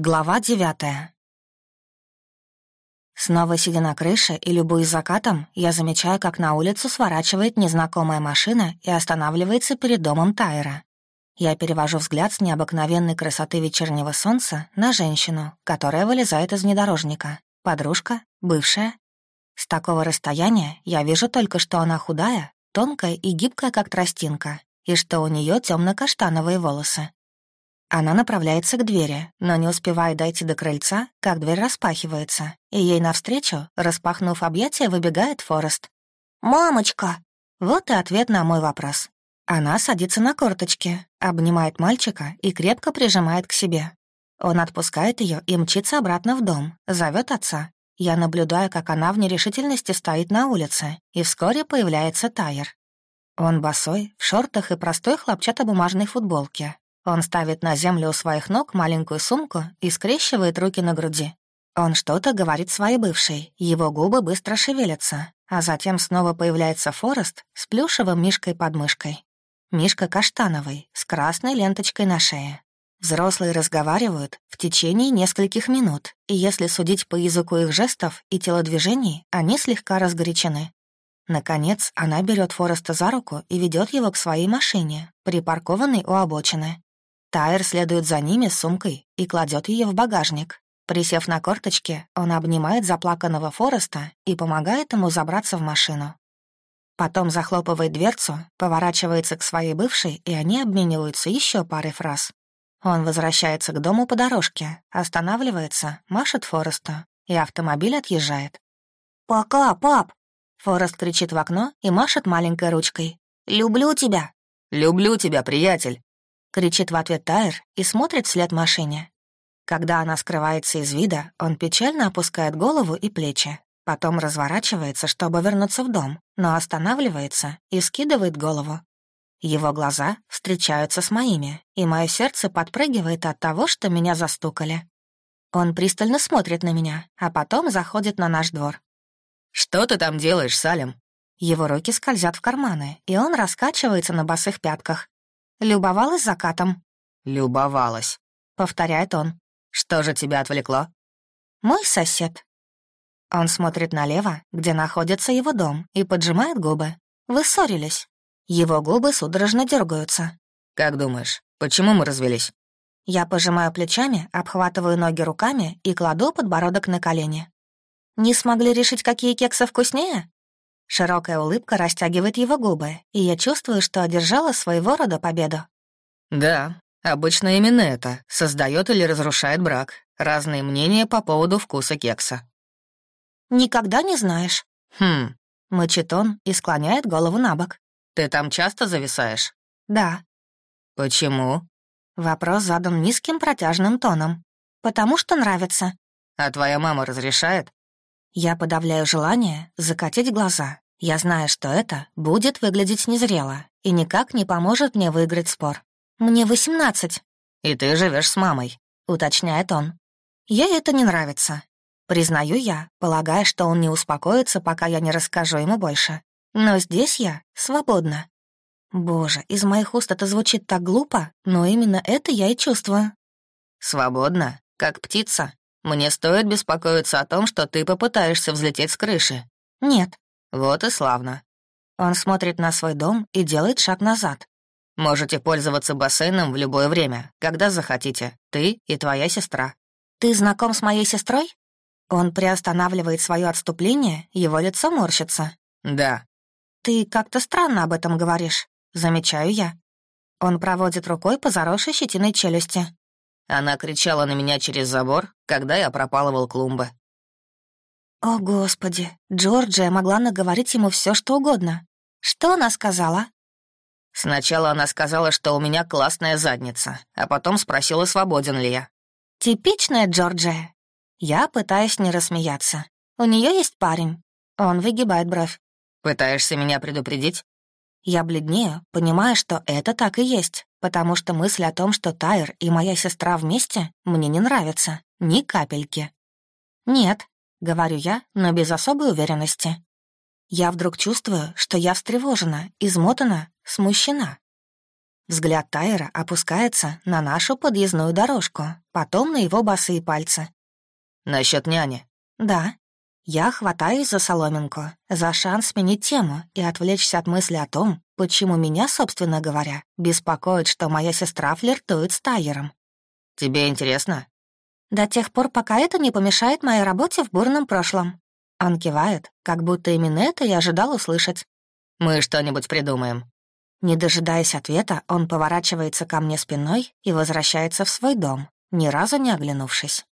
Глава девятая. Снова сидя на крыше и любуясь закатом, я замечаю, как на улицу сворачивает незнакомая машина и останавливается перед домом Тайра. Я перевожу взгляд с необыкновенной красоты вечернего солнца на женщину, которая вылезает из внедорожника. Подружка, бывшая. С такого расстояния я вижу только, что она худая, тонкая и гибкая, как тростинка, и что у нее темно каштановые волосы. Она направляется к двери, но не успевает дойти до крыльца, как дверь распахивается, и ей навстречу, распахнув объятия, выбегает Форест. «Мамочка!» Вот и ответ на мой вопрос. Она садится на корточки, обнимает мальчика и крепко прижимает к себе. Он отпускает ее и мчится обратно в дом, зовет отца. Я наблюдаю, как она в нерешительности стоит на улице, и вскоре появляется Тайер. Он босой, в шортах и простой хлопчатобумажной футболке, он ставит на землю у своих ног маленькую сумку и скрещивает руки на груди. Он что-то говорит своей бывшей, его губы быстро шевелятся, а затем снова появляется Форест с плюшевым мишкой под мышкой. Мишка каштановый, с красной ленточкой на шее. Взрослые разговаривают в течение нескольких минут, и если судить по языку их жестов и телодвижений, они слегка разгорячены. Наконец, она берет Фореста за руку и ведет его к своей машине, припаркованной у обочины. Тайр следует за ними с сумкой и кладет ее в багажник. Присев на корточки, он обнимает заплаканного Фореста и помогает ему забраться в машину. Потом захлопывает дверцу, поворачивается к своей бывшей, и они обмениваются еще парой фраз. Он возвращается к дому по дорожке, останавливается, машет Форесту, и автомобиль отъезжает. «Пока, пап!» Форест кричит в окно и машет маленькой ручкой. «Люблю тебя!» «Люблю тебя, приятель!» — кричит в ответ Тайр и смотрит вслед машине. Когда она скрывается из вида, он печально опускает голову и плечи, потом разворачивается, чтобы вернуться в дом, но останавливается и скидывает голову. Его глаза встречаются с моими, и мое сердце подпрыгивает от того, что меня застукали. Он пристально смотрит на меня, а потом заходит на наш двор. «Что ты там делаешь, Салем?» Его руки скользят в карманы, и он раскачивается на босых пятках. Любовалась закатом?» «Любовалась», — повторяет он. «Что же тебя отвлекло?» «Мой сосед». Он смотрит налево, где находится его дом, и поджимает губы. Вы ссорились. Его губы судорожно дергаются. «Как думаешь, почему мы развелись?» Я пожимаю плечами, обхватываю ноги руками и кладу подбородок на колени. «Не смогли решить, какие кексы вкуснее?» Широкая улыбка растягивает его губы, и я чувствую, что одержала своего рода победу. «Да, обычно именно это создает или разрушает брак. Разные мнения по поводу вкуса кекса». «Никогда не знаешь». «Хм». Мочит он и склоняет голову на бок. «Ты там часто зависаешь?» «Да». «Почему?» Вопрос задан низким протяжным тоном. «Потому что нравится». «А твоя мама разрешает?» Я подавляю желание закатить глаза. Я знаю, что это будет выглядеть незрело и никак не поможет мне выиграть спор. Мне восемнадцать. «И ты живешь с мамой», — уточняет он. «Ей это не нравится». Признаю я, полагая, что он не успокоится, пока я не расскажу ему больше. Но здесь я свободна. Боже, из моих уст это звучит так глупо, но именно это я и чувствую. «Свободна, как птица», мне стоит беспокоиться о том, что ты попытаешься взлететь с крыши. Нет. Вот и славно. Он смотрит на свой дом и делает шаг назад. Можете пользоваться бассейном в любое время, когда захотите, ты и твоя сестра. Ты знаком с моей сестрой? Он приостанавливает свое отступление, его лицо морщится. Да. Ты как-то странно об этом говоришь, замечаю я. Он проводит рукой по заросшей щетиной челюсти. Она кричала на меня через забор, когда я пропалывал клумбы. О, Господи, Джорджия могла наговорить ему все, что угодно. Что она сказала? Сначала она сказала, что у меня классная задница, а потом спросила, свободен ли я. Типичная Джорджия. Я пытаюсь не рассмеяться. У нее есть парень. Он выгибает бровь. Пытаешься меня предупредить? Я бледнею, понимая, что это так и есть, потому что мысль о том, что Тайр и моя сестра вместе, мне не нравится. Ни капельки. «Нет», — говорю я, но без особой уверенности. Я вдруг чувствую, что я встревожена, измотана, смущена. Взгляд Тайра опускается на нашу подъездную дорожку, потом на его босые пальцы. Насчет няни. Да. Я хватаюсь за соломинку, за шанс сменить тему и отвлечься от мысли о том, почему меня, собственно говоря, беспокоит, что моя сестра флиртует с Тайером. Тебе интересно? До тех пор, пока это не помешает моей работе в бурном прошлом. Он кивает, как будто именно это и ожидал услышать. Мы что-нибудь придумаем. Не дожидаясь ответа, он поворачивается ко мне спиной и возвращается в свой дом, ни разу не оглянувшись.